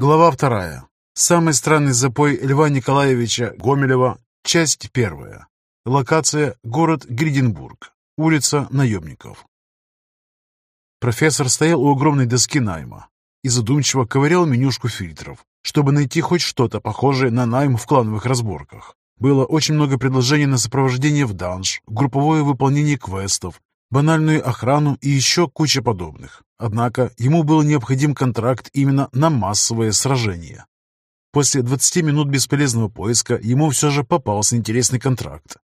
Глава вторая. Самый странный запой Льва Николаевича Гомелева. Часть первая. Локация – город Гриденбург. Улица Наемников. Профессор стоял у огромной доски найма и задумчиво ковырял менюшку фильтров, чтобы найти хоть что-то похожее на найм в клановых разборках. Было очень много предложений на сопровождение в данж, групповое выполнение квестов, банальную охрану и еще куча подобных. Однако ему был необходим контракт именно на массовое сражение. После 20 минут бесполезного поиска ему все же попался интересный контракт.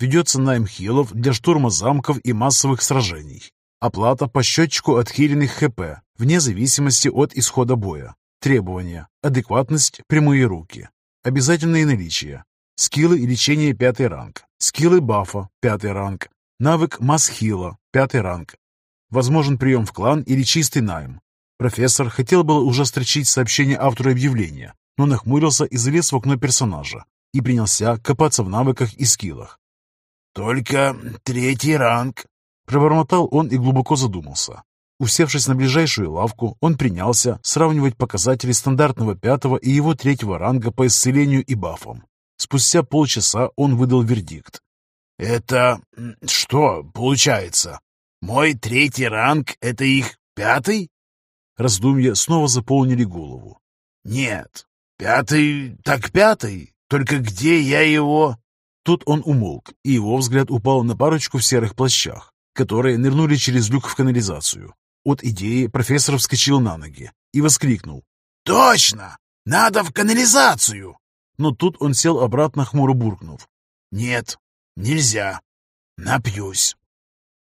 Ведется найм хилов для штурма замков и массовых сражений. Оплата по счетчику отхиленных ХП, вне зависимости от исхода боя. Требования. Адекватность, прямые руки. Обязательные наличия. Скиллы и лечение пятый ранг. Скиллы бафа пятый ранг. Навык масхила, пятый ранг. Возможен прием в клан или чистый найм. Профессор хотел было уже строчить сообщение автору объявления, но нахмурился и залез в окно персонажа и принялся копаться в навыках и скиллах. «Только третий ранг», — пробормотал он и глубоко задумался. Усевшись на ближайшую лавку, он принялся сравнивать показатели стандартного пятого и его третьего ранга по исцелению и бафам. Спустя полчаса он выдал вердикт. «Это что получается? Мой третий ранг — это их пятый?» Раздумья снова заполнили голову. «Нет, пятый так пятый, только где я его?» Тут он умолк, и его взгляд упал на парочку в серых плащах, которые нырнули через люк в канализацию. От идеи профессор вскочил на ноги и воскликнул. «Точно! Надо в канализацию!» Но тут он сел обратно, хмуро буркнув. «Нет, Нельзя. Напьюсь.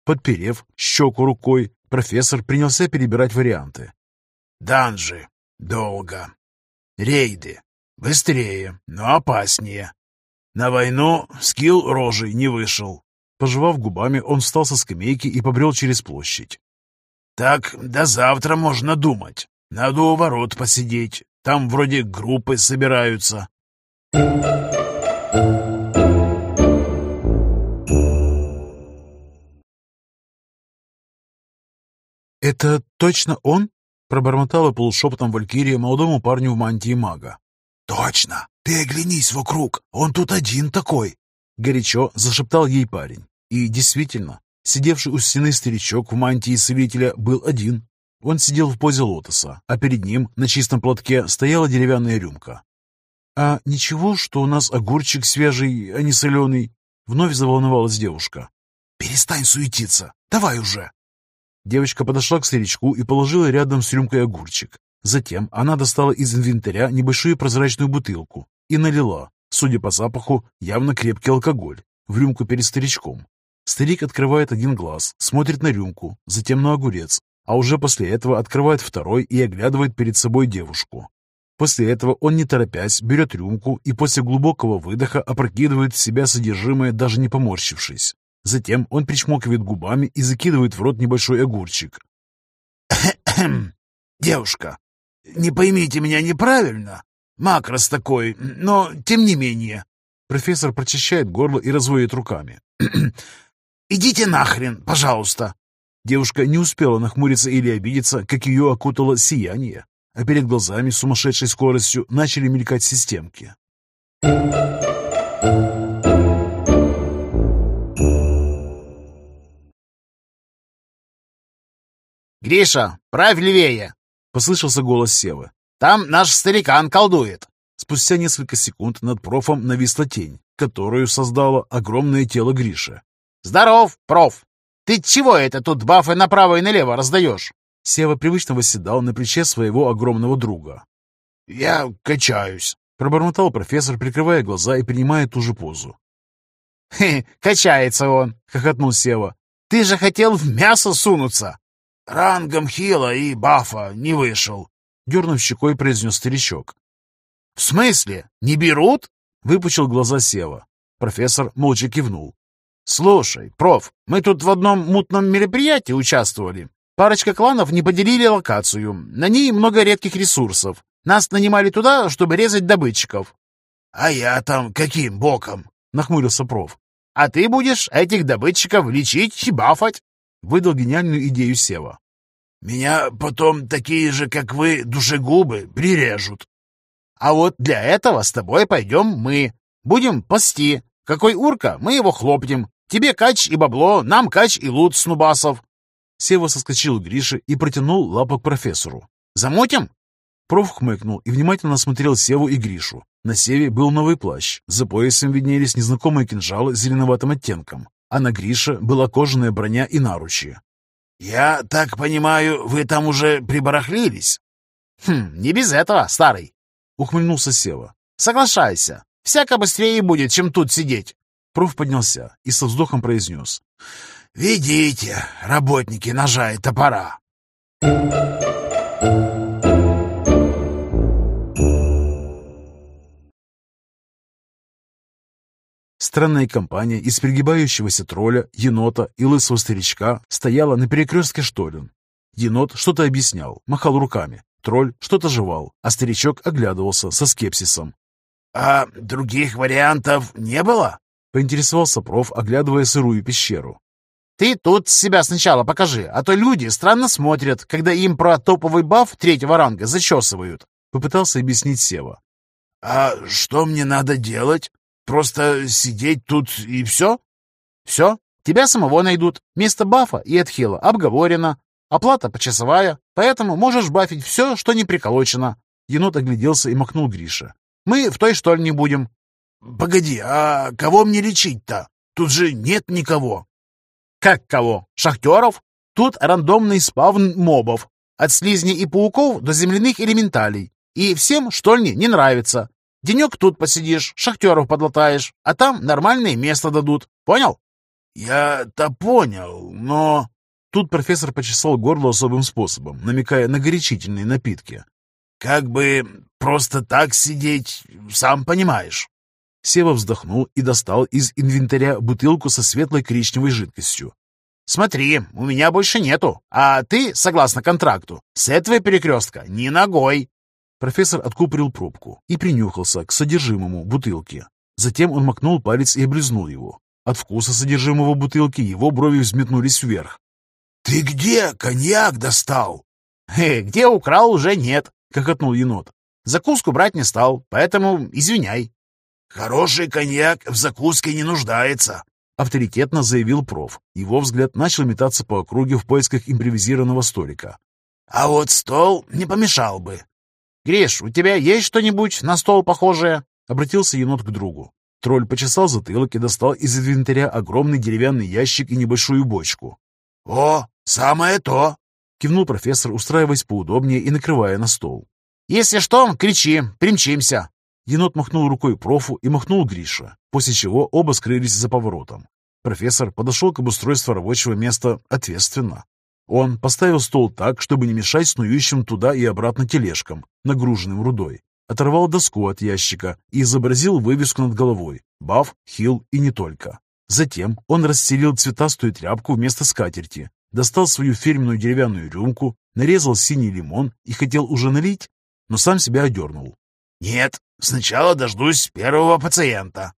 Подперев щеку рукой, профессор принялся перебирать варианты. Данжи. Долго. Рейды. Быстрее, но опаснее. На войну скилл рожей не вышел. Пожевав губами, он встал со скамейки и побрел через площадь. «Так до завтра можно думать. Надо у ворот посидеть. Там вроде группы собираются». «Это точно он?» — пробормотала полушепотом Валькирия молодому парню в мантии мага. «Точно! Ты оглянись вокруг! Он тут один такой!» Горячо зашептал ей парень. И действительно, сидевший у стены старичок в мантии целителя был один. Он сидел в позе лотоса, а перед ним на чистом платке стояла деревянная рюмка. «А ничего, что у нас огурчик свежий, а не соленый?» Вновь заволновалась девушка. «Перестань суетиться! Давай уже!» Девочка подошла к старичку и положила рядом с рюмкой огурчик. Затем она достала из инвентаря небольшую прозрачную бутылку и налила, судя по запаху, явно крепкий алкоголь, в рюмку перед старичком. Старик открывает один глаз, смотрит на рюмку, затем на огурец, а уже после этого открывает второй и оглядывает перед собой девушку. После этого он, не торопясь, берет рюмку и после глубокого выдоха опрокидывает в себя содержимое, даже не поморщившись. Затем он причмокивает губами и закидывает в рот небольшой огурчик. «Девушка, не поймите меня неправильно. Макрос такой, но тем не менее». Профессор прочищает горло и разводит руками. «Идите нахрен, пожалуйста!» Девушка не успела нахмуриться или обидеться, как ее окутало сияние, а перед глазами с сумасшедшей скоростью начали мелькать системки. «Гриша, правь левее!» — послышался голос Севы. «Там наш старикан колдует!» Спустя несколько секунд над профом нависла тень, которую создало огромное тело Гриши. «Здоров, проф! Ты чего это тут бафы направо и налево раздаешь?» Сева привычно восседал на плече своего огромного друга. «Я качаюсь», — пробормотал профессор, прикрывая глаза и принимая ту же позу. «Хе, качается он!» — хохотнул Сева. «Ты же хотел в мясо сунуться!» «Рангом хила и бафа не вышел», — дернув щекой, произнес старичок. «В смысле? Не берут?» — выпучил глаза Сева. Профессор молча кивнул. «Слушай, проф, мы тут в одном мутном мероприятии участвовали. Парочка кланов не поделили локацию. На ней много редких ресурсов. Нас нанимали туда, чтобы резать добытчиков». «А я там каким боком?» — нахмурился проф. «А ты будешь этих добытчиков лечить и бафать», — выдал гениальную идею Сева. Меня потом такие же, как вы, душегубы, прирежут. А вот для этого с тобой пойдем мы. Будем пасти. Какой урка, мы его хлопнем. Тебе кач и бабло, нам кач и лут с нубасов. Сева соскочил к Грише и протянул лапу к профессору. «Замутим?» Проф хмыкнул и внимательно смотрел Севу и Гришу. На Севе был новый плащ, за поясом виднелись незнакомые кинжалы с зеленоватым оттенком, а на Грише была кожаная броня и наручи. «Я так понимаю, вы там уже прибарахлились?» «Хм, не без этого, старый!» — ухмыльнулся Сева. «Соглашайся, всяко быстрее будет, чем тут сидеть!» Проф поднялся и со вздохом произнес. «Ведите, работники ножа и топора!» Странная компания из пригибающегося тролля, енота и лысого старичка стояла на перекрестке штолен. Енот что-то объяснял, махал руками. Тролль что-то жевал, а старичок оглядывался со скепсисом. «А других вариантов не было?» — поинтересовался проф, оглядывая сырую пещеру. «Ты тут себя сначала покажи, а то люди странно смотрят, когда им про топовый баф третьего ранга зачесывают», — попытался объяснить Сева. «А что мне надо делать?» Просто сидеть тут и все? Все, тебя самого найдут. Место бафа и отхила обговорено. Оплата почасовая, поэтому можешь бафить все, что не приколочено. Енот огляделся и махнул Гриша. Мы в той что ли не будем. Погоди, а кого мне лечить-то? Тут же нет никого. Как кого? Шахтеров? Тут рандомный спавн мобов. От слизней и пауков до земляных элементалей. И всем штольни не нравится. Денек тут посидишь, шахтеров подлатаешь, а там нормальное место дадут. Понял? Я-то понял, но... Тут профессор почесал горло особым способом, намекая на горячительные напитки. Как бы просто так сидеть, сам понимаешь. Сева вздохнул и достал из инвентаря бутылку со светлой коричневой жидкостью. «Смотри, у меня больше нету, а ты, согласно контракту, с этого перекрестка ни ногой. Профессор откупорил пробку и принюхался к содержимому бутылки. Затем он макнул палец и облизнул его. От вкуса содержимого бутылки его брови взметнулись вверх. «Ты где коньяк достал?» «Э, «Где украл, уже нет», — хохотнул енот. «Закуску брать не стал, поэтому извиняй». «Хороший коньяк в закуске не нуждается», — авторитетно заявил проф. Его взгляд начал метаться по округе в поисках импровизированного столика. «А вот стол не помешал бы. «Гриш, у тебя есть что-нибудь на стол похожее?» — обратился енот к другу. Тролль почесал затылок и достал из инвентаря огромный деревянный ящик и небольшую бочку. «О, самое то!» — кивнул профессор, устраиваясь поудобнее и накрывая на стол. «Если что, кричи, примчимся!» Енот махнул рукой профу и махнул Гриша, после чего оба скрылись за поворотом. Профессор подошел к обустройству рабочего места ответственно. Он поставил стол так, чтобы не мешать снующим туда и обратно тележкам, нагруженным рудой. Оторвал доску от ящика и изобразил вывеску над головой «Баф, Хилл и не только». Затем он расстелил цветастую тряпку вместо скатерти, достал свою фирменную деревянную рюмку, нарезал синий лимон и хотел уже налить, но сам себя одернул. «Нет, сначала дождусь первого пациента».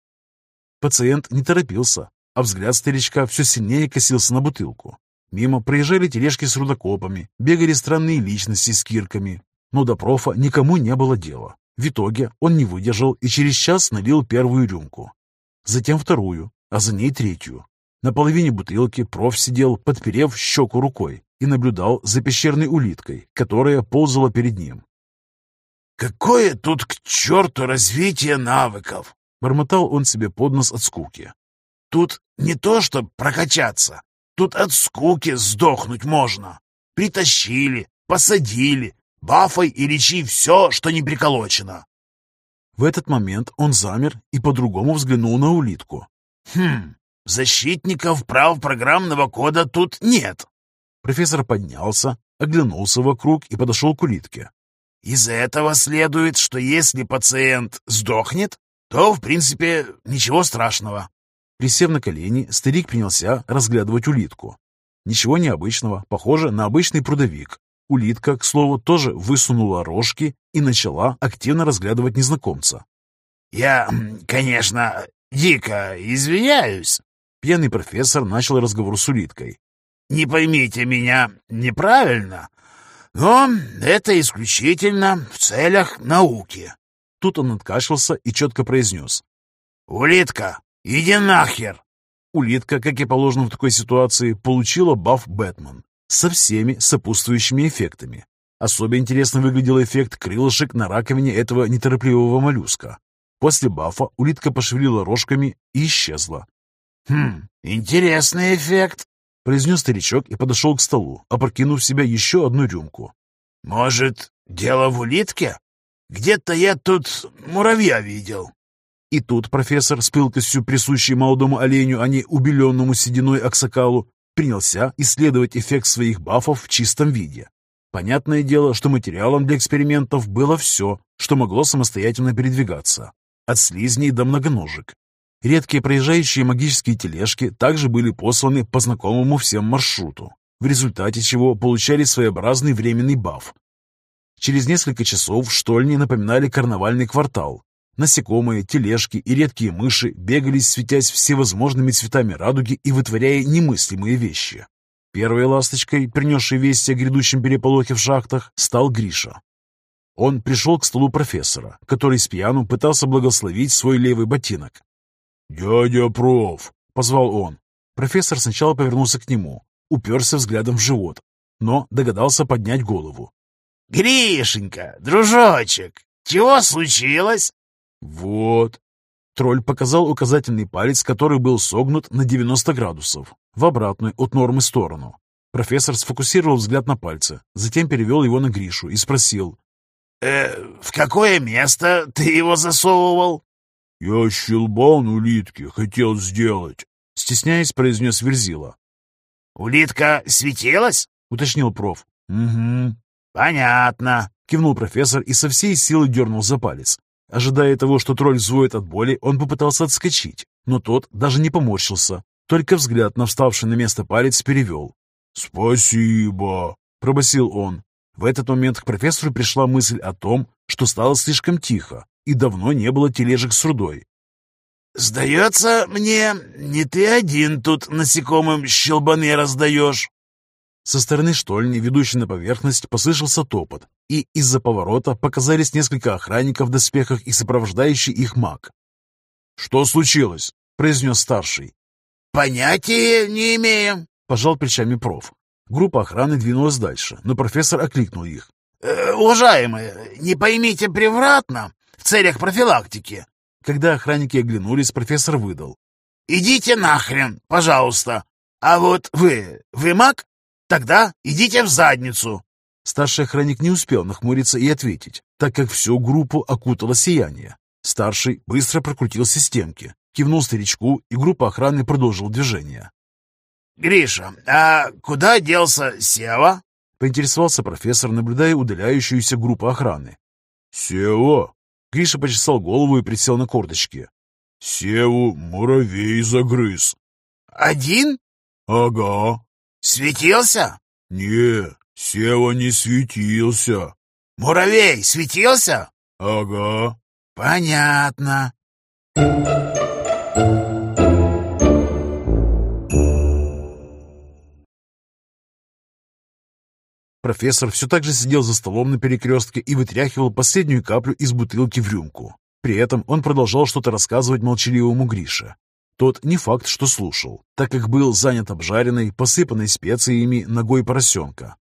Пациент не торопился, а взгляд старичка все сильнее косился на бутылку. Мимо проезжали тележки с рудокопами, бегали странные личности с кирками. Но до профа никому не было дела. В итоге он не выдержал и через час налил первую рюмку. Затем вторую, а за ней третью. На половине бутылки проф сидел, подперев щеку рукой, и наблюдал за пещерной улиткой, которая ползала перед ним. «Какое тут к черту развитие навыков!» Бормотал он себе под нос от скуки. «Тут не то, что прокачаться, Тут от скуки сдохнуть можно. Притащили, посадили, бафой и лечи все, что не приколочено. В этот момент он замер и по-другому взглянул на улитку. «Хм, защитников прав программного кода тут нет». Профессор поднялся, оглянулся вокруг и подошел к улитке. «Из этого следует, что если пациент сдохнет, то, в принципе, ничего страшного. Присев на колени, старик принялся разглядывать улитку. Ничего необычного, похоже на обычный прудовик. Улитка, к слову, тоже высунула рожки и начала активно разглядывать незнакомца. «Я, конечно, дико извиняюсь», Пьяный профессор начал разговор с улиткой. не поймите меня неправильно, но это исключительно в целях науки». Тут он откашлялся и четко произнес. «Улитка, иди нахер!» Улитка, как и положено в такой ситуации, получила баф Бэтмен со всеми сопутствующими эффектами. Особо интересно выглядел эффект крылышек на раковине этого неторопливого моллюска. После бафа улитка пошевелила рожками и исчезла. «Хм, интересный эффект», — произнес старичок и подошел к столу, опрокинув в себя еще одну рюмку. «Может, дело в улитке? Где-то я тут муравья видел». И тут профессор, с пылкостью присущей молодому оленю, а не убеленному сединой аксакалу, принялся исследовать эффект своих бафов в чистом виде. Понятное дело, что материалом для экспериментов было все, что могло самостоятельно передвигаться. От слизней до многоножек. Редкие проезжающие магические тележки также были посланы по знакомому всем маршруту, в результате чего получали своеобразный временный баф. Через несколько часов штольни напоминали карнавальный квартал. Насекомые, тележки и редкие мыши бегались, светясь всевозможными цветами радуги и вытворяя немыслимые вещи. Первой ласточкой, принесшей вести о грядущем переполохе в шахтах, стал Гриша. Он пришел к столу профессора, который с пьяну пытался благословить свой левый ботинок. «Дядя проф!» — позвал он. Профессор сначала повернулся к нему, уперся взглядом в живот, но догадался поднять голову. «Гришенька, дружочек, чего случилось?» «Вот». Тролль показал указательный палец, который был согнут на 90 градусов, в обратную от нормы сторону. Профессор сфокусировал взгляд на пальце, затем перевел его на Гришу и спросил. «Э, «В какое место ты его засовывал?» «Я щелбан улитки хотел сделать», — стесняясь, произнес Верзила. «Улитка светилась?» — уточнил проф. «Угу». «Понятно», — кивнул профессор и со всей силы дернул за палец. Ожидая того, что тролль взвоет от боли, он попытался отскочить, но тот даже не поморщился, только взгляд на вставший на место палец перевел. «Спасибо», — пробасил он. В этот момент к профессору пришла мысль о том, что стало слишком тихо, и давно не было тележек с рудой. «Сдается мне, не ты один тут насекомым щелбаны раздаешь». Со стороны штольни, ведущей на поверхность, послышался топот, и из-за поворота показались несколько охранников в доспехах и сопровождающий их маг. «Что случилось?» — произнес старший. «Понятия не имеем», — пожал плечами проф. Группа охраны двинулась дальше, но профессор окликнул их. «Э, «Уважаемые, не поймите превратно, в целях профилактики». Когда охранники оглянулись, профессор выдал. «Идите нахрен, пожалуйста. А вот вы, вы маг? Тогда идите в задницу». Старший охранник не успел нахмуриться и ответить, так как всю группу окутало сияние. Старший быстро прокрутил системки, кивнул старичку, и группа охраны продолжила движение. «Гриша, а куда делся Сева?» — поинтересовался профессор, наблюдая удаляющуюся группу охраны. «Сева?» Гриша почесал голову и присел на корточки. «Севу муравей загрыз». «Один?» «Ага». «Светился?» «Не, Сева не светился». «Муравей светился?» «Ага». «Понятно». Профессор все так же сидел за столом на перекрестке и вытряхивал последнюю каплю из бутылки в рюмку. При этом он продолжал что-то рассказывать молчаливому Грише. Тот не факт, что слушал, так как был занят обжаренной, посыпанной специями ногой поросенка.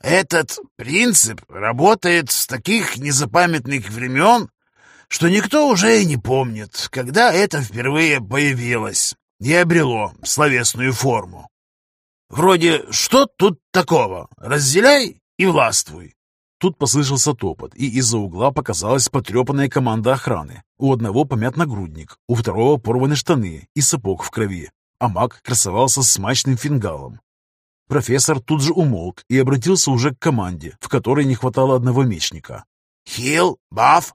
«Этот принцип работает с таких незапамятных времен, что никто уже и не помнит, когда это впервые появилось и обрело словесную форму. Вроде «что тут такого? Разделяй и властвуй». Тут послышался топот, и из-за угла показалась потрепанная команда охраны. У одного помят нагрудник, у второго порваны штаны и сапог в крови, а маг красовался смачным фингалом. Профессор тут же умолк и обратился уже к команде, в которой не хватало одного мечника. «Хил? Баф?»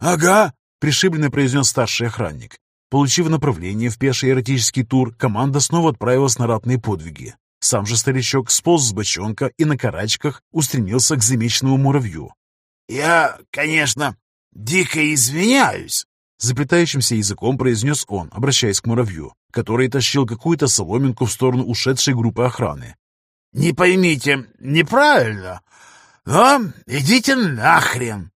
«Ага», — пришибленно произнес старший охранник. Получив направление в пеший эротический тур, команда снова отправилась на ратные подвиги. Сам же старичок сполз с бочонка и на карачках устремился к замеченному муравью. «Я, конечно, дико извиняюсь», — заплетающимся языком произнес он, обращаясь к муравью. который тащил какую-то соломинку в сторону ушедшей группы охраны. «Не поймите неправильно, но идите нахрен!»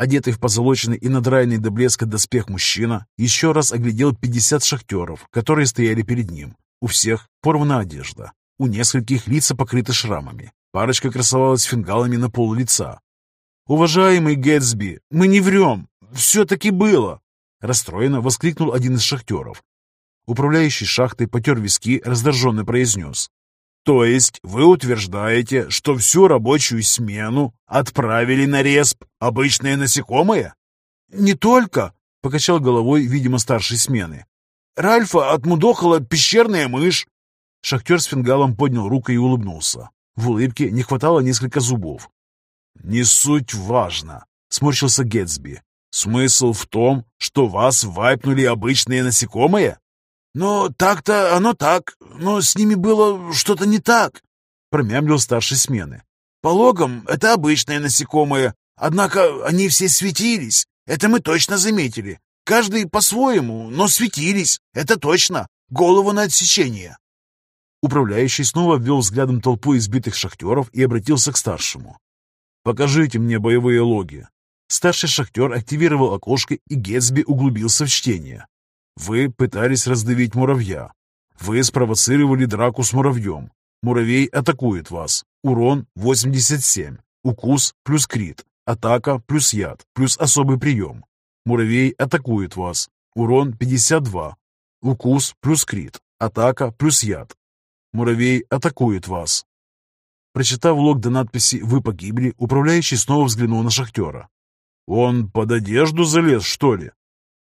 Одетый в позолоченный и надраенный до блеска доспех мужчина еще раз оглядел 50 шахтеров, которые стояли перед ним. У всех порвана одежда. У нескольких лица покрыты шрамами. Парочка красовалась фингалами на пол лица. «Уважаемый Гэтсби, мы не врем! Все-таки было!» Расстроенно воскликнул один из шахтеров. Управляющий шахтой потер виски, раздраженно произнес. То есть вы утверждаете, что всю рабочую смену отправили на респ обычные насекомые? Не только, покачал головой, видимо, старшей смены. Ральфа отмудохала пещерная мышь. Шахтер с фингалом поднял руку и улыбнулся. В улыбке не хватало несколько зубов. «Не суть важно», — сморщился Гетсби. «Смысл в том, что вас вайпнули обычные насекомые?» «Ну, так-то оно так, но с ними было что-то не так», — промямлил старший смены. «По логам это обычные насекомые, однако они все светились, это мы точно заметили. Каждый по-своему, но светились, это точно, голову на отсечение». Управляющий снова ввел взглядом толпу избитых шахтеров и обратился к старшему. «Покажите мне боевые логи». Старший шахтер активировал окошко, и Гетсби углубился в чтение. Вы пытались раздавить муравья. Вы спровоцировали драку с муравьем. Муравей атакует вас. Урон 87. Укус плюс крит. Атака плюс яд плюс особый прием. Муравей атакует вас. Урон 52. Укус плюс крит. Атака плюс яд. Муравей атакует вас. Прочитав лог до надписи «Вы погибли», управляющий снова взглянул на шахтера. «Он под одежду залез, что ли?»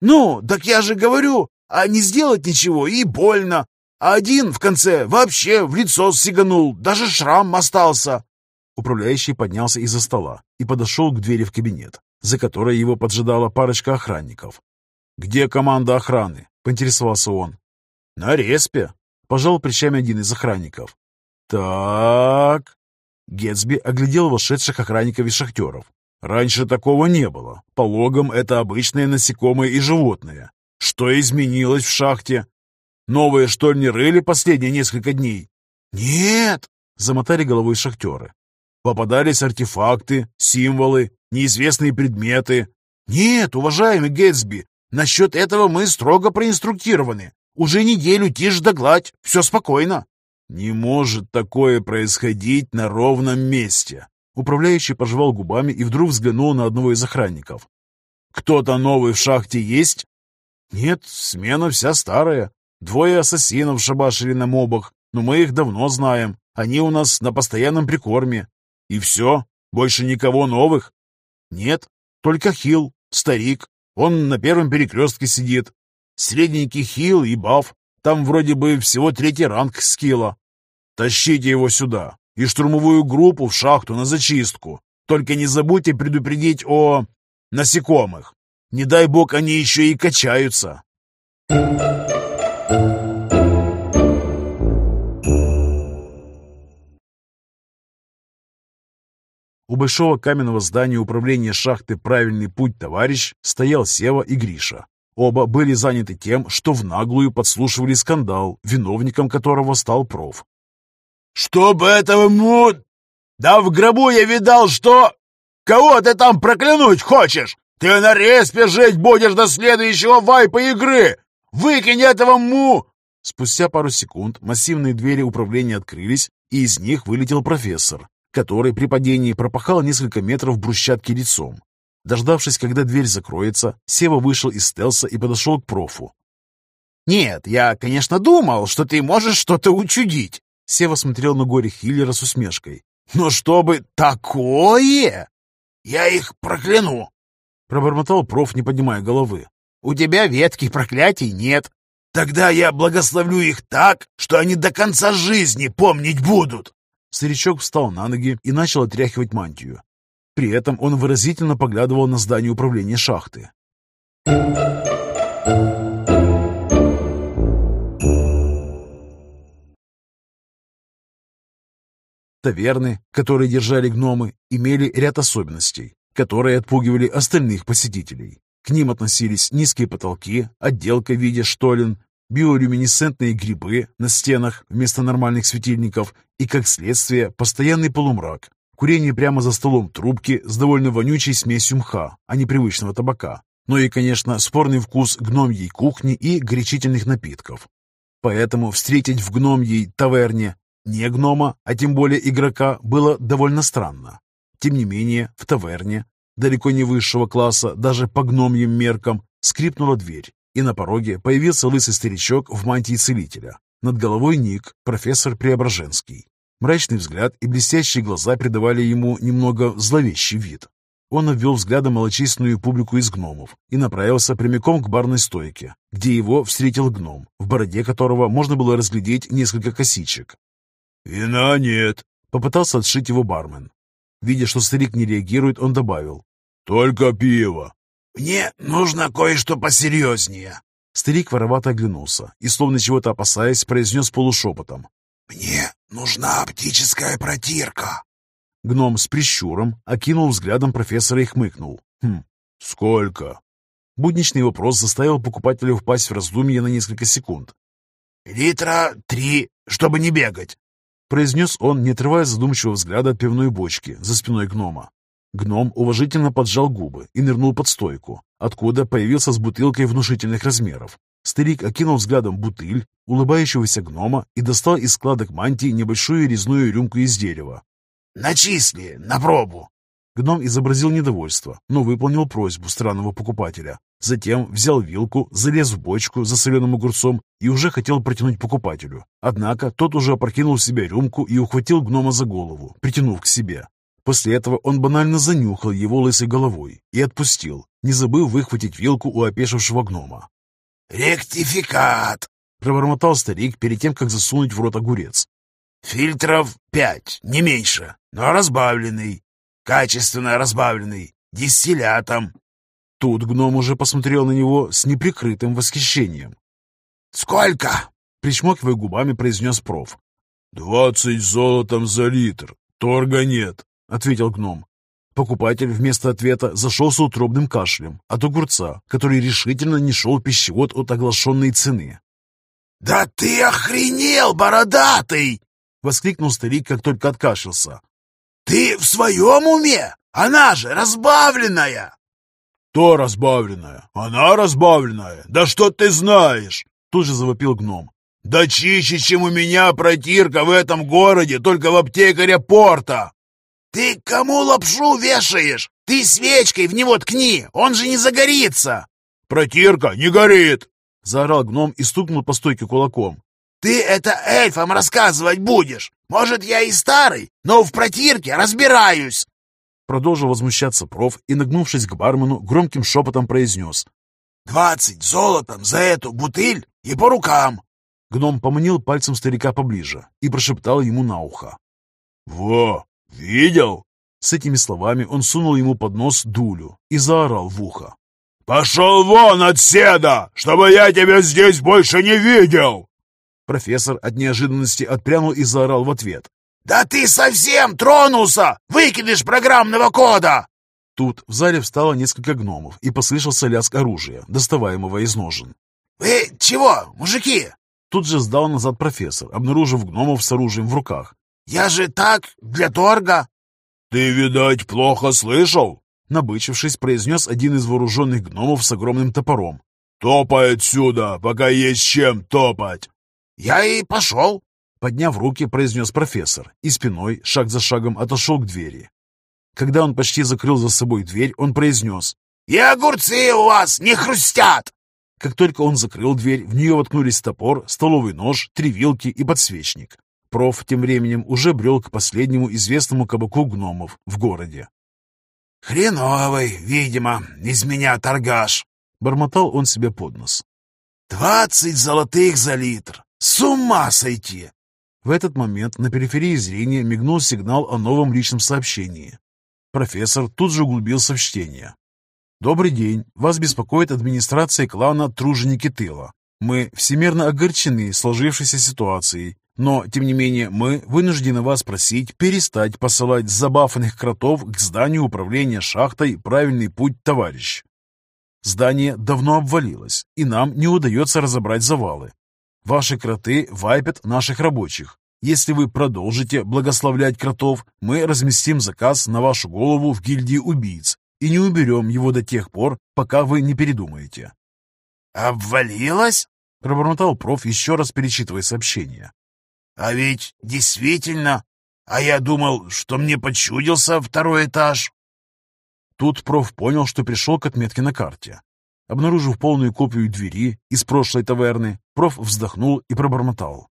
«Ну, так я же говорю, а не сделать ничего и больно. А один в конце вообще в лицо сиганул, даже шрам остался». Управляющий поднялся из-за стола и подошел к двери в кабинет, за которой его поджидала парочка охранников. «Где команда охраны?» — поинтересовался он. «На респе», — пожал плечами один из охранников. «Так...» Гетсби оглядел вошедших охранников и шахтеров. Раньше такого не было. По логам это обычные насекомые и животные. Что изменилось в шахте? Новые что ли рыли последние несколько дней? Нет, замотали головой шахтеры. Попадались артефакты, символы, неизвестные предметы. Нет, уважаемый Гэтсби, насчет этого мы строго проинструктированы. Уже неделю тишь да гладь, все спокойно. Не может такое происходить на ровном месте. Управляющий пожевал губами и вдруг взглянул на одного из охранников. «Кто-то новый в шахте есть?» «Нет, смена вся старая. Двое ассасинов шабашили на мобах, но мы их давно знаем. Они у нас на постоянном прикорме. И все? Больше никого новых?» «Нет, только Хил, старик. Он на первом перекрестке сидит. Средненький Хил и Баф. Там вроде бы всего третий ранг скилла. Тащите его сюда и штурмовую группу в шахту на зачистку. Только не забудьте предупредить о... насекомых. Не дай бог они еще и качаются. У большого каменного здания управления шахты «Правильный путь, товарищ» стоял Сева и Гриша. Оба были заняты тем, что в наглую подслушивали скандал, виновником которого стал проф. «Чтобы этого му... Да в гробу я видал, что... Кого ты там проклянуть хочешь? Ты на респе жить будешь до следующего вайпа игры! Выкинь этого му...» Спустя пару секунд массивные двери управления открылись, и из них вылетел профессор, который при падении пропахал несколько метров брусчатки лицом. Дождавшись, когда дверь закроется, Сева вышел из стелса и подошел к профу. «Нет, я, конечно, думал, что ты можешь что-то учудить, Сева смотрел на горе Хиллера с усмешкой. «Но чтобы такое! Я их прокляну!» Пробормотал проф, не поднимая головы. «У тебя ветки проклятий нет. Тогда я благословлю их так, что они до конца жизни помнить будут!» Старичок встал на ноги и начал отряхивать мантию. При этом он выразительно поглядывал на здание управления шахты. Таверны, которые держали гномы, имели ряд особенностей, которые отпугивали остальных посетителей. К ним относились низкие потолки, отделка в виде штолен, биолюминесцентные грибы на стенах вместо нормальных светильников и, как следствие, постоянный полумрак. Курение прямо за столом трубки с довольно вонючей смесью мха, а не привычного табака. Ну и, конечно, спорный вкус гномьей кухни и горячительных напитков. Поэтому встретить в гномьей таверне не гнома, а тем более игрока, было довольно странно. Тем не менее, в таверне, далеко не высшего класса, даже по гномьим меркам, скрипнула дверь, и на пороге появился лысый старичок в мантии целителя. Над головой Ник, профессор Преображенский. Мрачный взгляд и блестящие глаза придавали ему немного зловещий вид. Он обвел взглядом малочисленную публику из гномов и направился прямиком к барной стойке, где его встретил гном, в бороде которого можно было разглядеть несколько косичек. «Вина нет», — попытался отшить его бармен. Видя, что старик не реагирует, он добавил. «Только пиво». «Мне нужно кое-что посерьезнее». Старик воровато оглянулся и, словно чего-то опасаясь, произнес полушепотом. «Мне нужна оптическая протирка». Гном с прищуром окинул взглядом профессора и хмыкнул. «Хм, сколько?» Будничный вопрос заставил покупателя впасть в раздумье на несколько секунд. «Литра три, чтобы не бегать», — произнес он, не отрывая задумчивого взгляда от пивной бочки за спиной гнома. Гном уважительно поджал губы и нырнул под стойку, откуда появился с бутылкой внушительных размеров. Старик окинул взглядом бутыль, улыбающегося гнома и достал из складок мантии небольшую резную рюмку из дерева. «Начисли, на пробу!» Гном изобразил недовольство, но выполнил просьбу странного покупателя. Затем взял вилку, залез в бочку за соленым огурцом и уже хотел протянуть покупателю. Однако тот уже опрокинул в себя рюмку и ухватил гнома за голову, притянув к себе. После этого он банально занюхал его лысой головой и отпустил, не забыв выхватить вилку у опешившего гнома. «Ректификат!» — пробормотал старик перед тем, как засунуть в рот огурец. «Фильтров пять, не меньше, но разбавленный. Качественно разбавленный, дистиллятом». Тут гном уже посмотрел на него с неприкрытым восхищением. «Сколько?» — причмокивая губами, произнес проф. «Двадцать золотом за литр. Торга нет», — ответил гном. Покупатель вместо ответа зашел с утробным кашлем от огурца, который решительно не шел пищевод от оглашенной цены. «Да ты охренел, бородатый!» — воскликнул старик, как только откашлялся. «Ты в своем уме? Она же разбавленная!» «То разбавленная, она разбавленная. Да что ты знаешь?» Тут же завопил гном. «Да чище, чем у меня протирка в этом городе, только в аптекаре порта!» «Ты кому лапшу вешаешь? Ты свечкой в него ткни, он же не загорится!» «Протирка не горит!» — заорал гном и стукнул по стойке кулаком. «Ты это эльфам рассказывать будешь! Может, я и старый, но в протирке разбираюсь!» Продолжил возмущаться проф и, нагнувшись к бармену, громким шепотом произнес. «Двадцать золотом за эту бутыль и по рукам!» Гном поманил пальцем старика поближе и прошептал ему на ухо. «Во, видел?» С этими словами он сунул ему под нос дулю и заорал в ухо. «Пошел вон отседа, чтобы я тебя здесь больше не видел!» Профессор от неожиданности отпрянул и заорал в ответ. «Да ты совсем тронулся! Выкинешь программного кода!» Тут в зале встало несколько гномов и послышался лязг оружия, доставаемого из ножен. «Вы чего, мужики?» Тут же сдал назад профессор, обнаружив гномов с оружием в руках. «Я же так, для торга!» «Ты, видать, плохо слышал?» Набычившись, произнес один из вооруженных гномов с огромным топором. «Топай отсюда, пока есть чем топать!» «Я и пошел!» Подняв руки, произнес профессор и спиной, шаг за шагом, отошел к двери. Когда он почти закрыл за собой дверь, он произнес «И огурцы у вас не хрустят!» Как только он закрыл дверь, в нее воткнулись топор, столовый нож, три вилки и подсвечник. Проф тем временем уже брел к последнему известному кабаку гномов в городе. «Хреновый, видимо, из меня торгаш!» — бормотал он себе под нос. «Двадцать золотых за литр! С ума сойти!» В этот момент на периферии зрения мигнул сигнал о новом личном сообщении. Профессор тут же углубился в чтение. «Добрый день. Вас беспокоит администрация клана Труженики Тыла. Мы всемерно огорчены сложившейся ситуацией, но, тем не менее, мы вынуждены вас просить перестать посылать забафанных кротов к зданию управления шахтой «Правильный путь, товарищ». Здание давно обвалилось, и нам не удается разобрать завалы. Ваши кроты вайпят наших рабочих. Если вы продолжите благословлять кротов, мы разместим заказ на вашу голову в гильдии убийц и не уберем его до тех пор, пока вы не передумаете. «Обвалилось?» — пробормотал проф, еще раз перечитывая сообщение. «А ведь действительно... А я думал, что мне подчудился второй этаж». Тут проф понял, что пришел к отметке на карте. Обнаружив полную копию двери из прошлой таверны, проф вздохнул и пробормотал.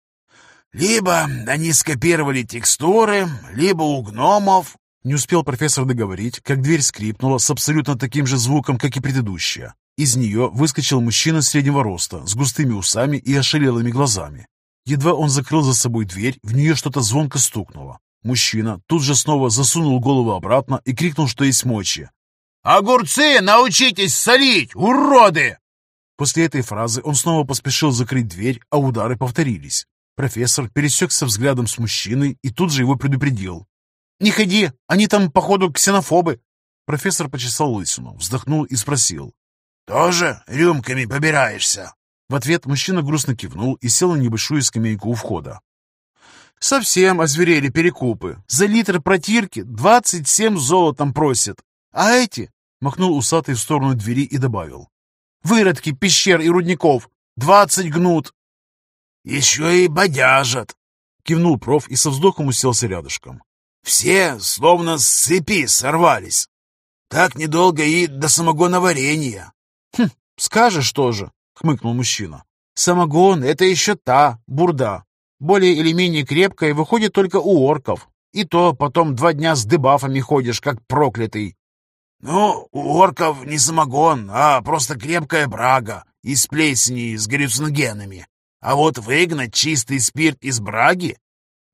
«Либо они скопировали текстуры, либо у гномов...» Не успел профессор договорить, как дверь скрипнула с абсолютно таким же звуком, как и предыдущая. Из нее выскочил мужчина среднего роста, с густыми усами и ошалелыми глазами. Едва он закрыл за собой дверь, в нее что-то звонко стукнуло. Мужчина тут же снова засунул голову обратно и крикнул, что есть мочи. «Огурцы научитесь солить, уроды!» После этой фразы он снова поспешил закрыть дверь, а удары повторились. Профессор пересекся взглядом с мужчиной и тут же его предупредил. «Не ходи, они там, походу, ксенофобы!» Профессор почесал лысину, вздохнул и спросил. «Тоже рюмками побираешься?» В ответ мужчина грустно кивнул и сел на небольшую скамейку у входа. «Совсем озверели перекупы. За литр протирки двадцать семь золотом просят. А эти...» — махнул усатый в сторону двери и добавил. «Выродки пещер и рудников. Двадцать гнут». «Еще и бодяжат!» — кивнул проф и со вздохом уселся рядышком. «Все словно с цепи сорвались. Так недолго и до самогоноварения». «Хм, скажешь тоже», — хмыкнул мужчина. «Самогон — это еще та бурда. Более или менее крепкая выходит только у орков. И то потом два дня с дебафами ходишь, как проклятый». «Ну, у орков не самогон, а просто крепкая брага из плесени с галлюциногенами. А вот выгнать чистый спирт из браги...»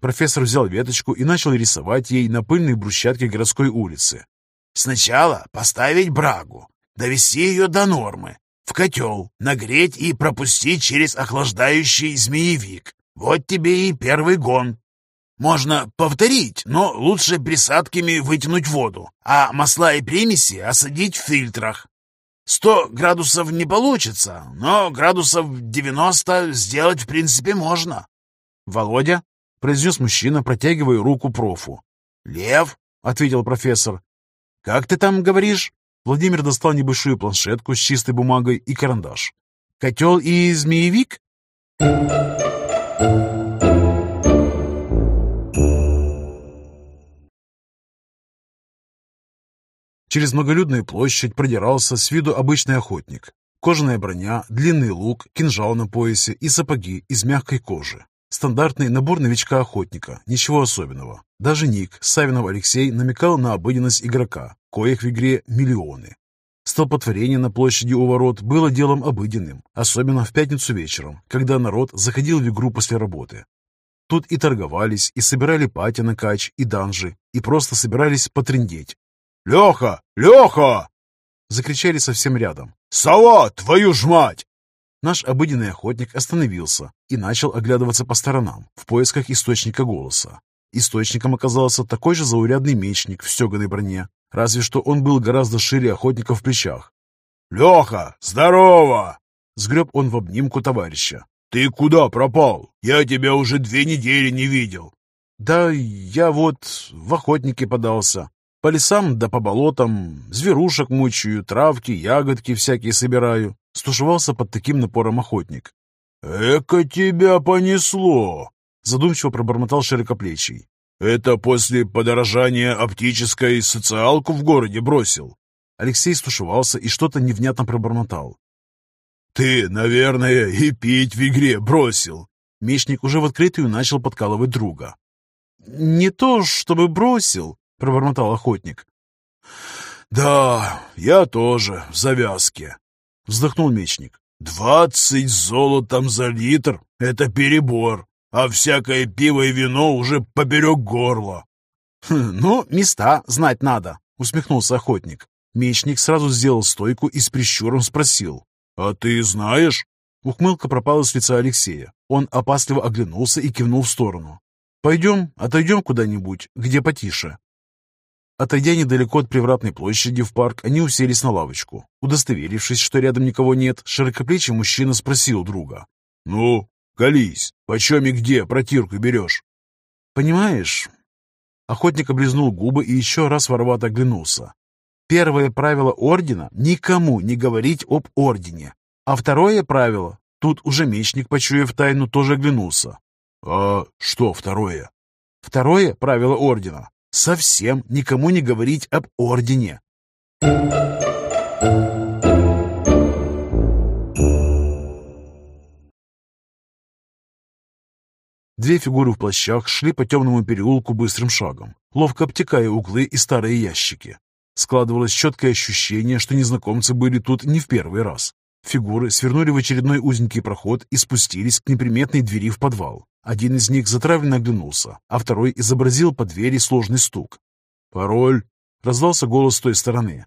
Профессор взял веточку и начал рисовать ей на пыльной брусчатке городской улицы. «Сначала поставить брагу, довести ее до нормы, в котел, нагреть и пропустить через охлаждающий змеевик. Вот тебе и первый гон. Можно повторить, но лучше присадками вытянуть воду, а масла и примеси осадить в фильтрах. Сто градусов не получится, но градусов девяносто сделать в принципе можно. «Володя?» — произнес мужчина, протягивая руку профу. «Лев?» — ответил профессор. «Как ты там говоришь?» Владимир достал небольшую планшетку с чистой бумагой и карандаш. «Котел и змеевик?» Через многолюдную площадь продирался с виду обычный охотник. Кожаная броня, длинный лук, кинжал на поясе и сапоги из мягкой кожи. Стандартный набор новичка-охотника, ничего особенного. Даже ник Савинов Алексей намекал на обыденность игрока, коих в игре миллионы. Столпотворение на площади у ворот было делом обыденным, особенно в пятницу вечером, когда народ заходил в игру после работы. Тут и торговались, и собирали пати на кач, и данжи, и просто собирались потрындеть, «Леха! Леха!» Закричали совсем рядом. «Сова, твою ж мать!» Наш обыденный охотник остановился и начал оглядываться по сторонам в поисках источника голоса. Источником оказался такой же заурядный мечник в стеганой броне, разве что он был гораздо шире охотника в плечах. «Леха, здорово!» Сгреб он в обнимку товарища. «Ты куда пропал? Я тебя уже две недели не видел». «Да я вот в охотники подался. По лесам да по болотам, зверушек мучаю, травки, ягодки всякие собираю. Стушевался под таким напором охотник. «Эко тебя понесло!» Задумчиво пробормотал широкоплечий. «Это после подорожания оптической социалку в городе бросил?» Алексей стушевался и что-то невнятно пробормотал. «Ты, наверное, и пить в игре бросил!» Мечник уже в открытую начал подкалывать друга. «Не то, чтобы бросил», пробормотал охотник. «Да, я тоже в завязке», — вздохнул мечник. «Двадцать золотом за литр — это перебор, а всякое пиво и вино уже поперек горла». «Хм, «Ну, места знать надо», — усмехнулся охотник. Мечник сразу сделал стойку и с прищуром спросил. «А ты знаешь?» Ухмылка пропала с лица Алексея. Он опасливо оглянулся и кивнул в сторону. «Пойдем, отойдем куда-нибудь, где потише». Отойдя недалеко от привратной площади в парк, они уселись на лавочку. Удостоверившись, что рядом никого нет, широкоплечий мужчина спросил друга. «Ну, колись, почем и где протирку берешь?» «Понимаешь...» Охотник облизнул губы и еще раз воровато оглянулся. Первое правило ордена — никому не говорить об ордене. А второе правило — тут уже мечник, почуяв тайну, тоже оглянулся. «А что второе?» Второе правило ордена — совсем никому не говорить об ордене. Две фигуры в плащах шли по темному переулку быстрым шагом, ловко обтекая углы и старые ящики. Складывалось четкое ощущение, что незнакомцы были тут не в первый раз. Фигуры свернули в очередной узенький проход и спустились к неприметной двери в подвал. Один из них затравленно оглянулся, а второй изобразил по двери сложный стук. «Пароль!» — раздался голос с той стороны.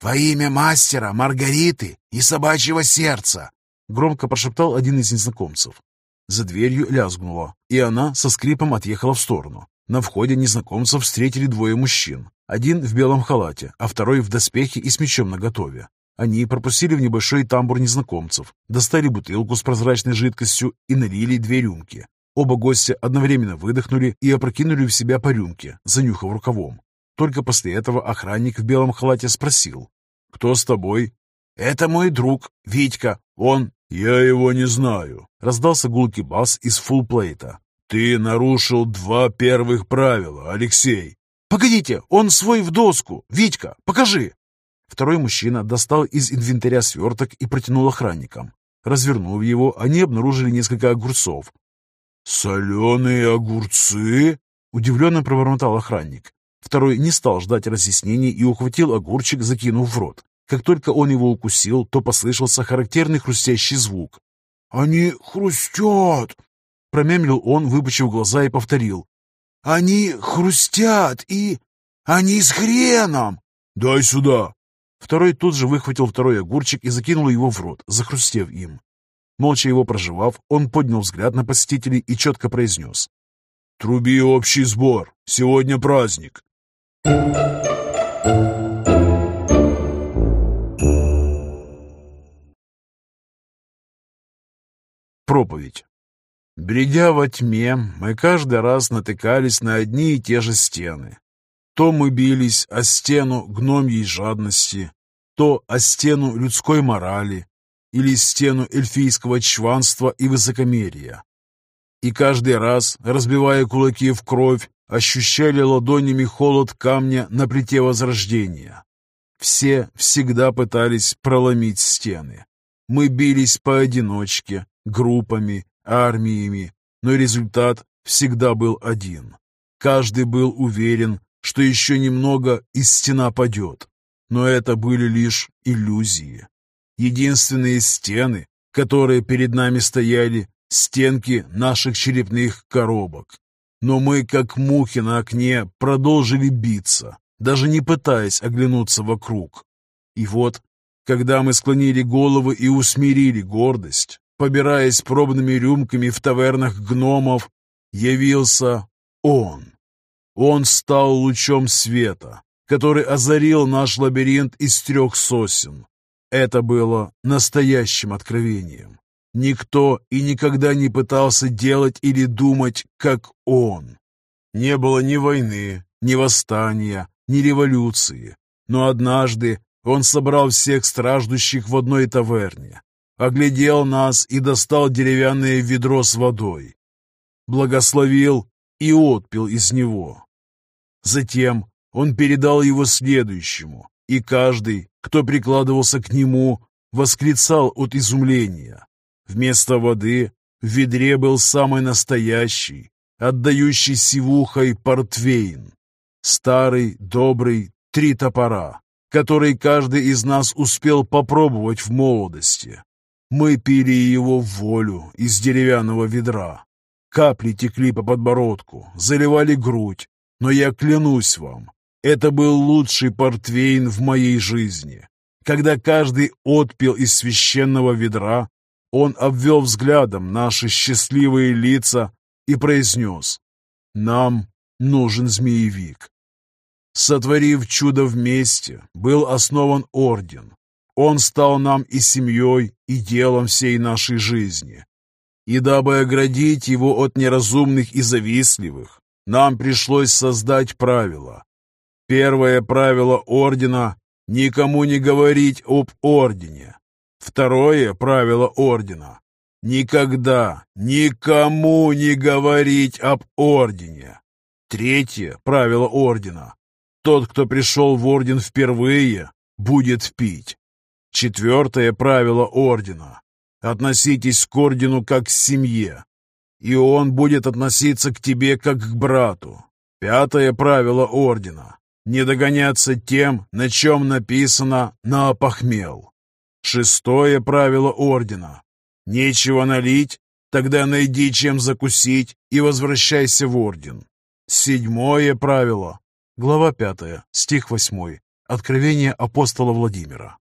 «Во имя мастера, Маргариты и собачьего сердца!» — громко прошептал один из незнакомцев. За дверью лязгнуло, и она со скрипом отъехала в сторону. На входе незнакомцев встретили двое мужчин. Один в белом халате, а второй в доспехе и с мечом наготове. Они пропустили в небольшой тамбур незнакомцев, достали бутылку с прозрачной жидкостью и налили две рюмки. Оба гостя одновременно выдохнули и опрокинули в себя по рюмке, занюхав рукавом. Только после этого охранник в белом халате спросил. «Кто с тобой?» «Это мой друг, Витька. Он...» «Я его не знаю», — раздался гулкий бас из фулплейта. «Ты нарушил два первых правила, Алексей!» «Погодите, он свой в доску! Витька, покажи!» Второй мужчина достал из инвентаря сверток и протянул охранникам. Развернув его, они обнаружили несколько огурцов. «Соленые огурцы?» — удивленно пробормотал охранник. Второй не стал ждать разъяснений и ухватил огурчик, закинув в рот. Как только он его укусил, то послышался характерный хрустящий звук. «Они хрустят!» Промямлил он, выпучив глаза, и повторил. «Они хрустят и... они с хреном!» «Дай сюда!» Второй тут же выхватил второй огурчик и закинул его в рот, захрустев им. Молча его проживав, он поднял взгляд на посетителей и четко произнес. «Труби общий сбор! Сегодня праздник!» Проповедь Бредя во тьме, мы каждый раз натыкались на одни и те же стены. То мы бились о стену гномьей жадности, то о стену людской морали или стену эльфийского чванства и высокомерия. И каждый раз, разбивая кулаки в кровь, ощущали ладонями холод камня на плите возрождения. Все всегда пытались проломить стены. Мы бились поодиночке, группами, армиями, но результат всегда был один. Каждый был уверен, что еще немного и стена падет. Но это были лишь иллюзии. Единственные стены, которые перед нами стояли, стенки наших черепных коробок. Но мы, как мухи на окне, продолжили биться, даже не пытаясь оглянуться вокруг. И вот, когда мы склонили головы и усмирили гордость, побираясь пробными рюмками в тавернах гномов, явился он. Он стал лучом света, который озарил наш лабиринт из трех сосен. Это было настоящим откровением. Никто и никогда не пытался делать или думать, как он. Не было ни войны, ни восстания, ни революции. Но однажды он собрал всех страждущих в одной таверне, оглядел нас и достал деревянное ведро с водой, благословил и отпил из него. Затем он передал его следующему, и каждый, кто прикладывался к нему, восклицал от изумления. Вместо воды в ведре был самый настоящий, отдающий сивухой портвейн. Старый, добрый, три топора, который каждый из нас успел попробовать в молодости. Мы пили его в волю из деревянного ведра. Капли текли по подбородку, заливали грудь, но я клянусь вам, это был лучший портвейн в моей жизни. Когда каждый отпил из священного ведра, Он обвел взглядом наши счастливые лица и произнес «Нам нужен змеевик». Сотворив чудо вместе, был основан орден. Он стал нам и семьей, и делом всей нашей жизни. И дабы оградить его от неразумных и завистливых, нам пришлось создать правила. Первое правило ордена – никому не говорить об ордене. Второе правило ордена – никогда, никому не говорить об ордене. Третье правило ордена – тот, кто пришел в орден впервые, будет пить. Четвертое правило ордена – относитесь к ордену как к семье, и он будет относиться к тебе как к брату. Пятое правило ордена – не догоняться тем, на чем написано «на опохмел». Шестое правило ордена. Нечего налить, тогда найди чем закусить и возвращайся в орден. Седьмое правило. Глава пятая, стих восьмой. Откровение апостола Владимира.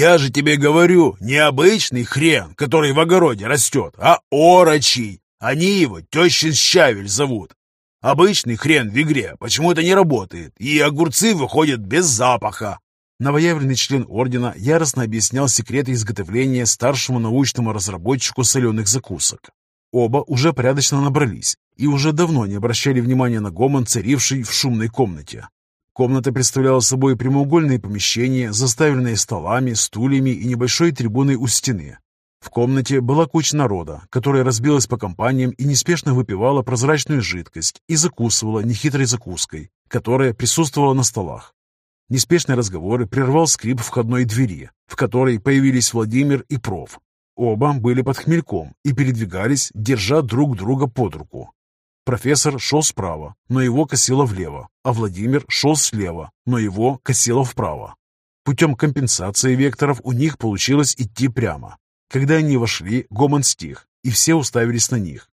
«Я же тебе говорю, не обычный хрен, который в огороде растет, а орочий, они его тещин щавель зовут. Обычный хрен в игре почему-то не работает, и огурцы выходят без запаха. Новоявленный член ордена яростно объяснял секреты изготовления старшему научному разработчику соленых закусок. Оба уже порядочно набрались и уже давно не обращали внимания на гомон, царивший в шумной комнате. Комната представляла собой прямоугольные помещения, заставленные столами, стульями и небольшой трибуной у стены. В комнате была куча народа, которая разбилась по компаниям и неспешно выпивала прозрачную жидкость и закусывала нехитрой закуской, которая присутствовала на столах. Неспешные разговоры прервал скрип входной двери, в которой появились Владимир и проф. Оба были под хмельком и передвигались, держа друг друга под руку. Профессор шел справа, но его косило влево, а Владимир шел слева, но его косило вправо. Путем компенсации векторов у них получилось идти прямо, когда они вошли, гомон стих, и все уставились на них.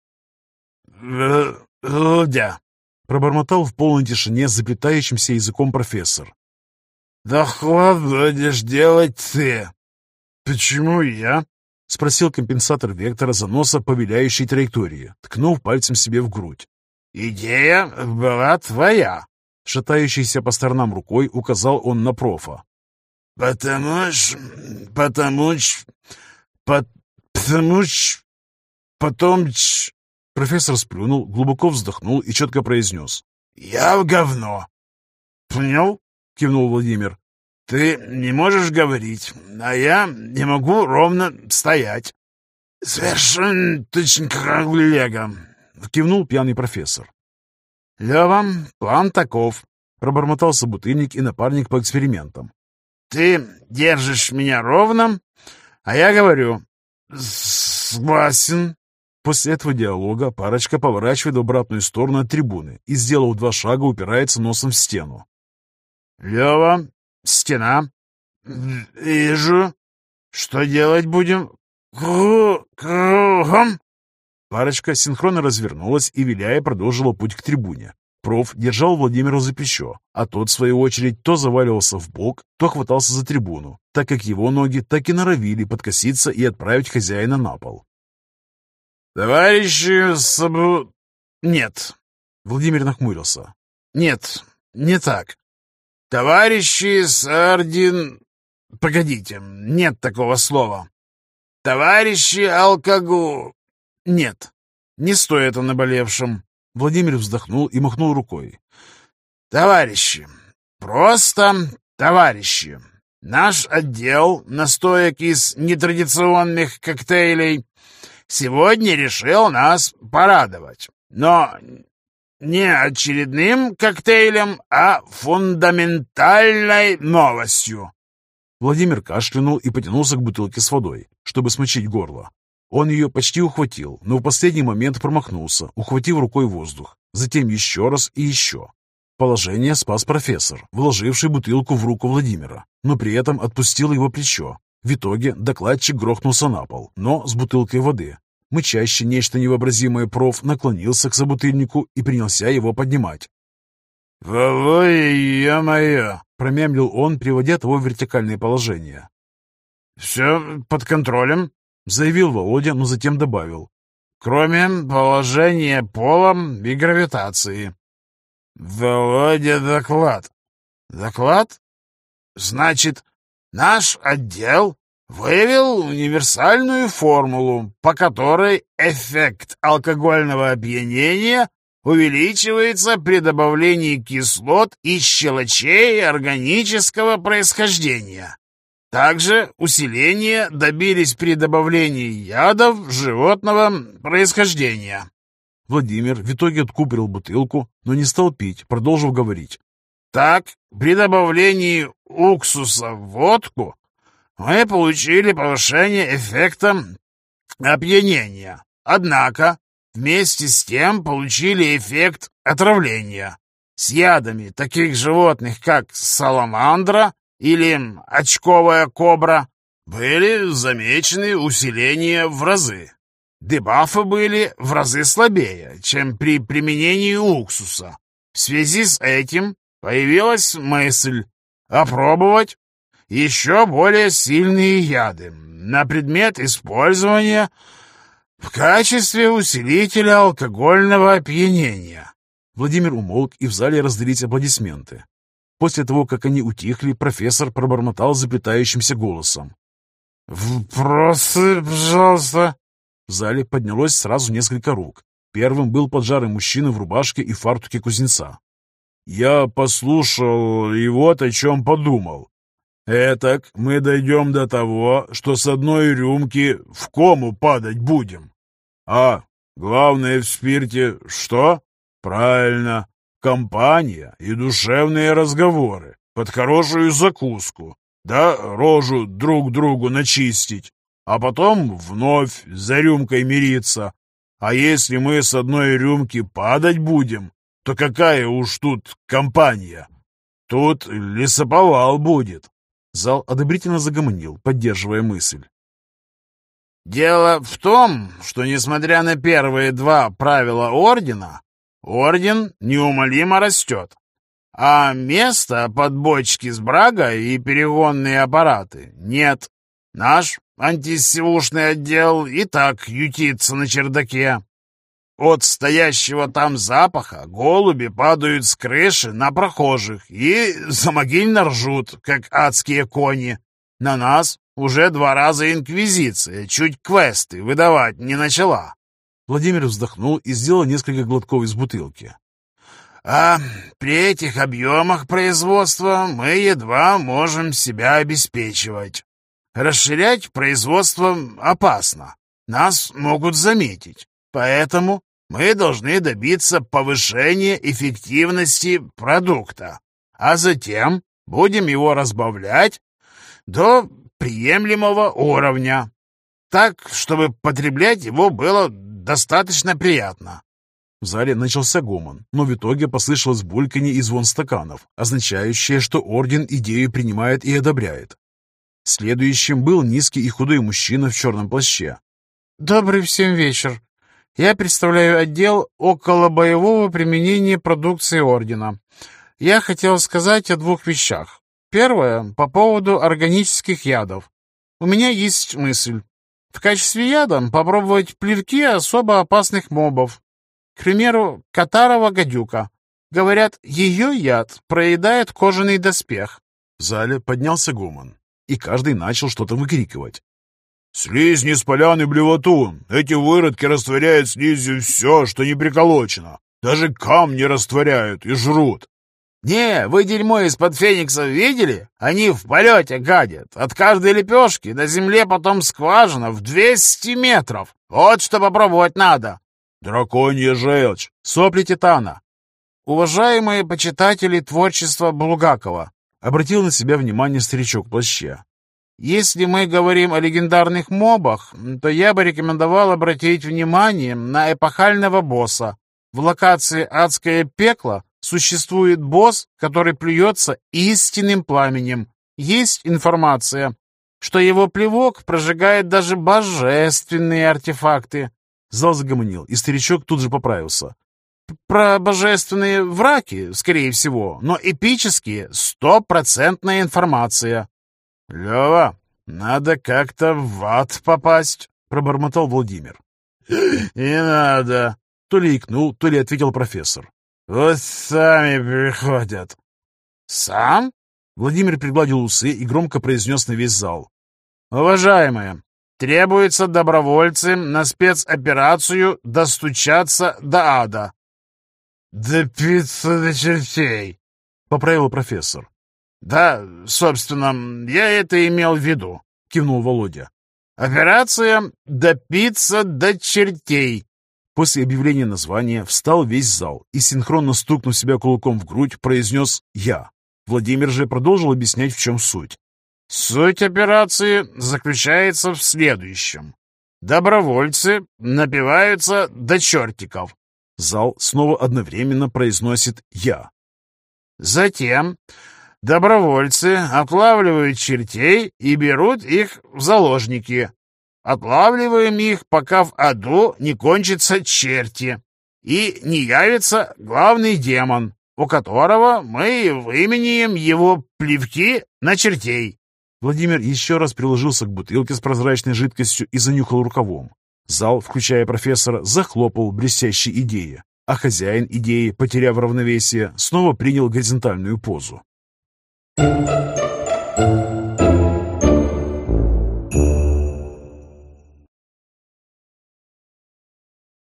«Лудя!» — пробормотал в полной тишине заплетающимся языком профессор. «Доход будешь делать ты!» «Почему я?» — спросил компенсатор вектора заноса повеляющей траектории, ткнув пальцем себе в грудь. «Идея была твоя!» Шатающийся по сторонам рукой указал он на профа. «Потому что... потому что... «Потому ч... потом ч...» Профессор сплюнул, глубоко вздохнул и четко произнес. «Я в говно!» «Понял?» — кивнул Владимир. «Ты не можешь говорить, а я не могу ровно стоять». «Совершенно точно коллега!» — кивнул пьяный профессор. «Лева, план таков», — пробормотал собутыльник и напарник по экспериментам. «Ты держишь меня ровно, а я говорю, согласен. После этого диалога парочка поворачивает в обратную сторону от трибуны и, сделав два шага, упирается носом в стену. «Лева, стена. Вижу. Что делать будем? Кругом?» Парочка синхронно развернулась и, виляя, продолжила путь к трибуне. Проф держал Владимира за плечо, а тот, в свою очередь, то заваливался в бок, то хватался за трибуну, так как его ноги так и норовили подкоситься и отправить хозяина на пол. «Товарищи Сабу...» «Нет». Владимир нахмурился. «Нет, не так. Товарищи Сардин...» «Погодите, нет такого слова. Товарищи Алкогу...» «Нет, не стоит о наболевшем. Владимир вздохнул и махнул рукой. «Товарищи, просто товарищи, наш отдел настоек из нетрадиционных коктейлей сегодня решил нас порадовать. Но не очередным коктейлем, а фундаментальной новостью». Владимир кашлянул и потянулся к бутылке с водой, чтобы смочить горло. Он ее почти ухватил, но в последний момент промахнулся, ухватив рукой воздух. Затем еще раз и еще. Положение спас профессор, вложивший бутылку в руку Владимира, но при этом отпустил его плечо. В итоге докладчик грохнулся на пол, но с бутылкой воды. Мычаще нечто невообразимое проф наклонился к собутыльнику и принялся его поднимать. «Володя, ё-моё!» — промямлил он, приводя того в вертикальное положение. «Все под контролем», — заявил Володя, но затем добавил. «Кроме положения пола и гравитации». «Володя, доклад». «Доклад? Значит, наш отдел выявил универсальную формулу, по которой эффект алкогольного опьянения увеличивается при добавлении кислот и щелочей органического происхождения. Также усиление добились при добавлении ядов животного происхождения. Владимир в итоге откупорил бутылку, но не стал пить, продолжив говорить. Так, при добавлении уксуса в водку мы получили повышение эффекта опьянения. Однако, вместе с тем получили эффект отравления. С ядами таких животных, как саламандра или очковая кобра, были замечены усиления в разы. Дебафы были в разы слабее, чем при применении уксуса. В связи с этим появилась мысль опробовать еще более сильные яды на предмет использования в качестве усилителя алкогольного опьянения. Владимир умолк, и в зале раздались аплодисменты. После того, как они утихли, профессор пробормотал заплетающимся голосом. «Вопросы, пожалуйста!» В зале поднялось сразу несколько рук. Первым был поджарый мужчина в рубашке и фартуке кузнеца. «Я послушал и вот о чем подумал. Этак мы дойдем до того, что с одной рюмки в кому падать будем. А главное в спирте что? Правильно, компания и душевные разговоры под хорошую закуску, да рожу друг другу начистить, а потом вновь за рюмкой мириться. А если мы с одной рюмки падать будем, то какая уж тут компания? Тут лесоповал будет. Зал одобрительно загомонил, поддерживая мысль. «Дело в том, что, несмотря на первые два правила Ордена, Орден неумолимо растет, а места под бочки с брага и перегонные аппараты нет. Наш антисивушный отдел и так ютится на чердаке. От стоящего там запаха голуби падают с крыши на прохожих и замогильно ржут, как адские кони. На нас уже два раза инквизиция чуть квесты выдавать не начала. Владимир вздохнул и сделал несколько глотков из бутылки. А при этих объемах производства мы едва можем себя обеспечивать. Расширять производство опасно. Нас могут заметить. Поэтому мы должны добиться повышения эффективности продукта, а затем будем его разбавлять до приемлемого уровня, так, чтобы потреблять его было достаточно приятно. В зале начался гомон, но в итоге послышалось бульканье и звон стаканов, означающее, что орден идею принимает и одобряет. Следующим был низкий и худой мужчина в черном плаще. «Добрый всем вечер. Я представляю отдел около боевого применения продукции Ордена. Я хотел сказать о двух вещах. Первое — по поводу органических ядов. У меня есть мысль. В качестве яда попробовать плевки особо опасных мобов. К примеру, катарова гадюка. Говорят, ее яд проедает кожаный доспех. В зале поднялся гомон, и каждый начал что-то выкрикивать. «Слизни с поляны блевотун! Эти выродки растворяют слизью все, что не приколочено. Даже камни растворяют и жрут!» «Не, вы дерьмо из-под фениксов видели? Они в полете гадят. От каждой лепешки на земле потом скважина в 200 метров. Вот что попробовать надо!» «Драконья желчь!» «Сопли Титана!» «Уважаемые почитатели творчества Булгакова!» Обратил на себя внимание старичок плаще. Если мы говорим о легендарных мобах, то я бы рекомендовал обратить внимание на эпохального босса. В локации «Адское пекло» существует босс, который плюется истинным пламенем. Есть информация, что его плевок прожигает даже божественные артефакты. Зал загомонил, и старичок тут же поправился. про божественные враки, скорее всего, но эпические, стопроцентная информация. Лева, надо как-то в ад попасть, пробормотал Владимир. «Не надо!» То ли икнул, то ли ответил профессор. «Вот сами приходят». «Сам?» Владимир пригладил усы и громко произнес на весь зал. «Уважаемые, требуется добровольцы на спецоперацию достучаться до ада». «Допиться до чертей», — поправил профессор. «Да, собственно, я это имел в виду», — кивнул Володя. «Операция «Допиться до чертей». После объявления названия встал весь зал и, синхронно стукнув себя кулаком в грудь, произнес «Я». Владимир же продолжил объяснять, в чем суть. Суть операции заключается в следующем. Добровольцы напиваются до чертиков. Зал снова одновременно произносит «Я». Затем добровольцы отлавливают чертей и берут их в заложники. Отлавливаем их, пока в аду не кончатся черти и не явится главный демон, у которого мы выменяем его плевки на чертей. Владимир еще раз приложился к бутылке с прозрачной жидкостью и занюхал рукавом. Зал, включая профессора, захлопал блестящей идеей, а хозяин идеи, потеряв равновесие, снова принял горизонтальную позу. Thank you.